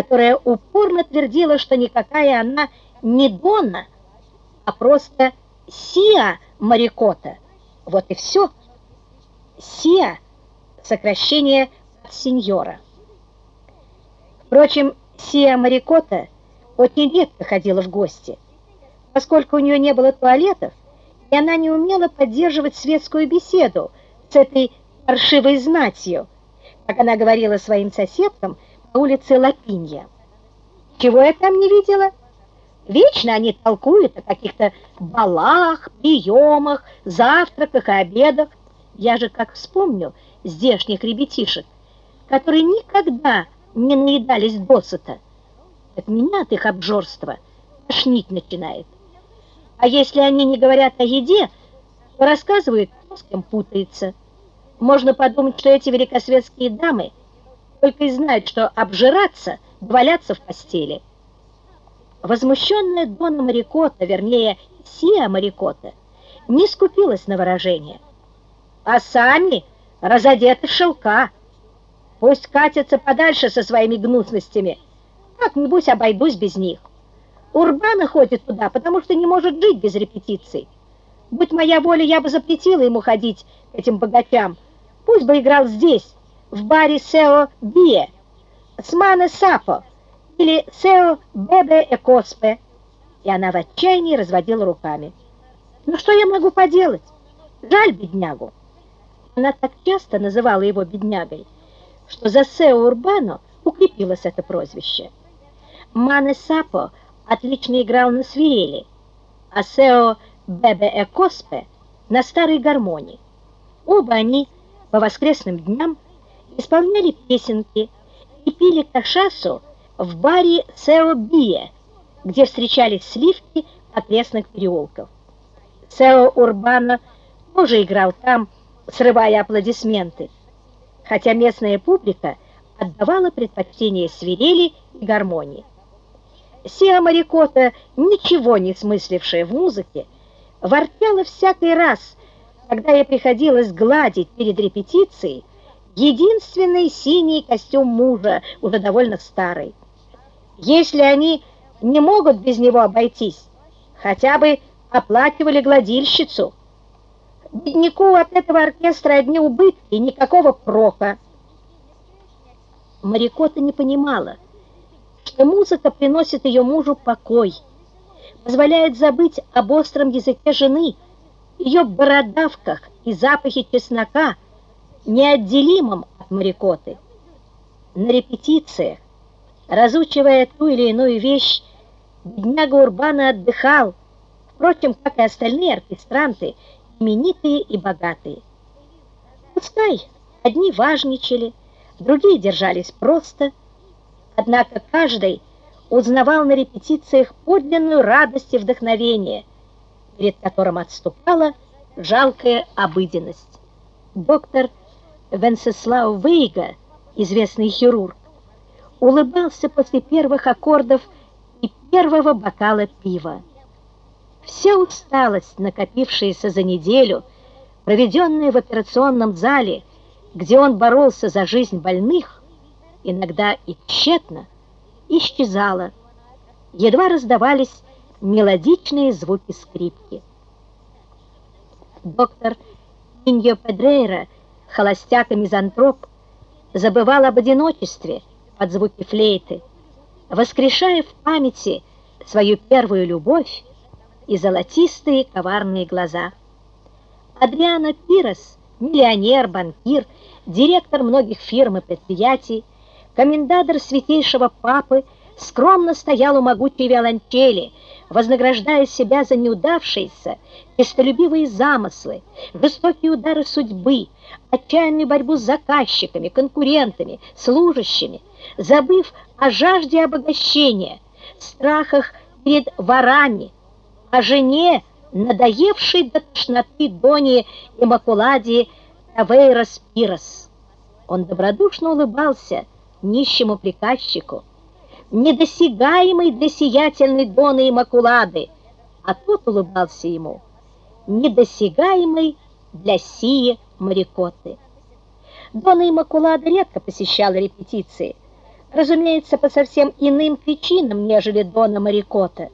которая упорно твердила, что никакая она не Донна, а просто Сиа Марикота. Вот и все. Сиа – сокращение от сеньора. Впрочем, Сиа Марикота очень редко ходила в гости, поскольку у нее не было туалетов, и она не умела поддерживать светскую беседу с этой паршивой знатью, как она говорила своим соседкам по улице Лапинья. Чего я там не видела? Вечно они толкуют о каких-то балах, приемах, завтраках и обедах. Я же как вспомню здешних ребятишек, которые никогда не наедались досыта. От меня от их обжорства тошнить начинает. А если они не говорят о еде, то рассказывают, кто с кем путается. Можно подумать, что эти великосветские дамы только и знают, что обжираться, валяться в постели. Возмущенная Дона Марикота, вернее, Сия Марикота, не скупилась на выражение. А сами разодеты шелка. Пусть катятся подальше со своими гнусностями. Как-нибудь обойдусь без них. Урбана ходит туда, потому что не может жить без репетиций. Будь моя воля, я бы запретила ему ходить к этим богачам. Пусть бы играл здесь, в баре Сео Бие, с Мане Сапо или Сео Бебе Экоспе. И она в отчаянии разводила руками. Ну что я могу поделать? Жаль беднягу. Она так часто называла его беднягой, что за Сео Урбано укрепилось это прозвище. Мане Сапо отлично играл на свирели, а Сео Бебе Экоспе на старой гармонии. Оба они по воскресным дням исполняли песенки и пили кашасу в баре Сео Бие, где встречались сливки окрестных переулков. Сео Урбана тоже играл там, срывая аплодисменты, хотя местная публика отдавала предпочтение свирели и гармонии. Сиа Марикота, ничего не смыслившая в музыке, ворчала всякий раз, когда ей приходилось гладить перед репетицией единственный синий костюм мужа, уже довольно старый. Если они не могут без него обойтись, хотя бы оплакивали гладильщицу. Бедняку от этого оркестра одни убытки никакого прока. Марикота не понимала, что музыка приносит ее мужу покой, позволяет забыть об остром языке жены, ее бородавках и запахе чеснока, неотделимом от Марикоты. На репетициях, разучивая ту или иную вещь, бедняга Урбана отдыхал, впрочем, как и остальные оркестранты, именитые и богатые. Пускай одни важничали, другие держались просто, Однако каждый узнавал на репетициях подлинную радость и вдохновение, перед которым отступала жалкая обыденность. Доктор Венцеслав Вейга, известный хирург, улыбался после первых аккордов и первого бокала пива. Вся усталость, накопившаяся за неделю, проведенная в операционном зале, где он боролся за жизнь больных, иногда и тщетно, исчезала. Едва раздавались мелодичные звуки скрипки. Доктор Иньо Педрейра, холостяк и мизантроп, забывал об одиночестве под звуки флейты, воскрешая в памяти свою первую любовь и золотистые коварные глаза. Адриано Пирос, миллионер, банкир, директор многих фирм и предприятий, Комендатор святейшего папы скромно стоял у могучей виолончели, вознаграждая себя за неудавшиеся, честолюбивые замыслы, жестокие удары судьбы, отчаянную борьбу с заказчиками, конкурентами, служащими, забыв о жажде обогащения, страхах перед ворами, о жене, надоевшей до тошноты Доне Имакулади Тавейрос Пирос. Он добродушно улыбался, нищему приказчику, недосягаемый для сиятельной Доны и Макулады, а тот улыбался ему, недосягаемый для сии Марикоты. Дона Имакулада редко посещала репетиции, разумеется, по совсем иным причинам, нежели Дона Марикота.